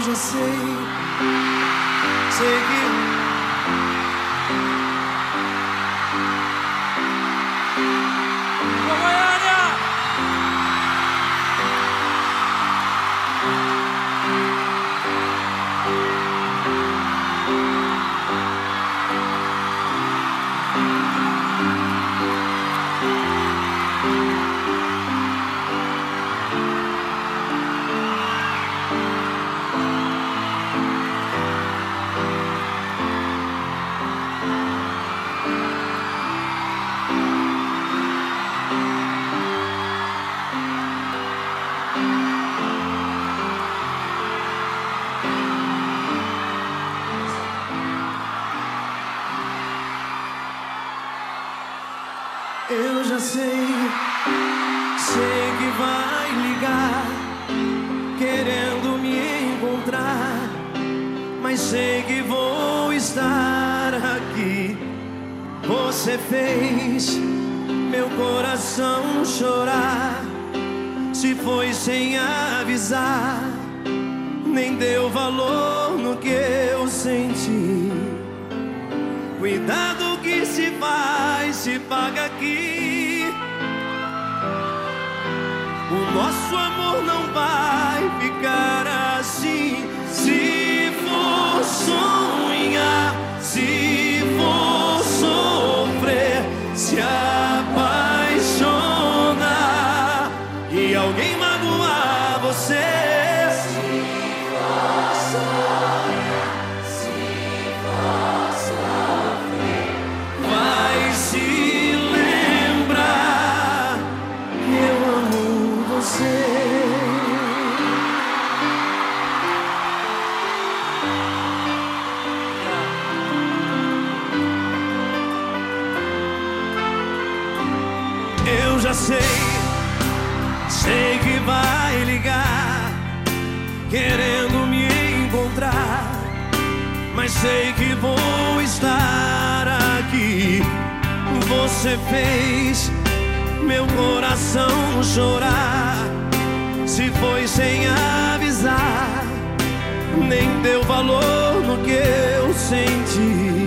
já sei, sei que Eu já sei, sei que vai ligar, querendo me encontrar, mas sei que vou estar aqui. Você fez meu coração chorar, se foi sem avisar, nem deu valor no que eu senti. Cuidado que se faz, se paga aqui. O nosso amor não vai ficar assim. Se for sonhar, se já sei, sei que vai ligar, querendo me encontrar mas sei que vou estar aqui. Você fez meu coração chorar. Se foi sem avisar, nem deu valor no que eu senti.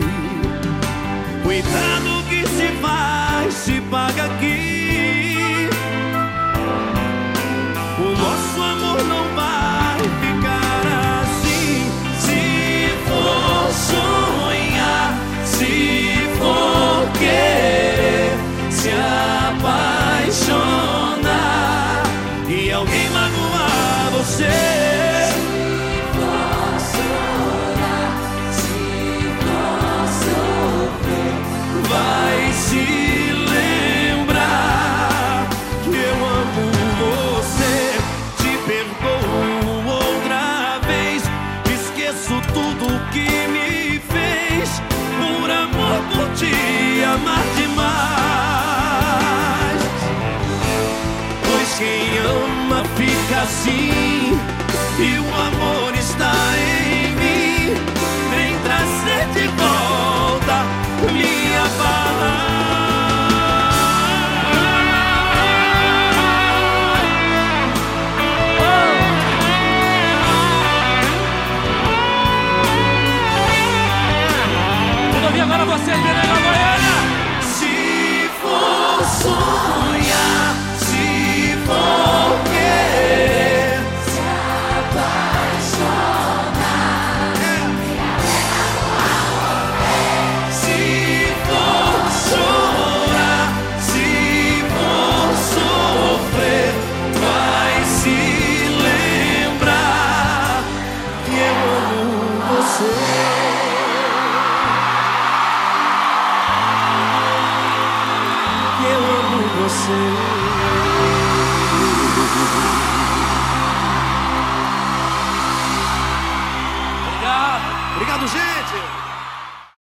Cuidado que se faz, se paga aqui. Tudo que me fez. Por amor por te amar demais. Pois quem ama fica assim. E o minute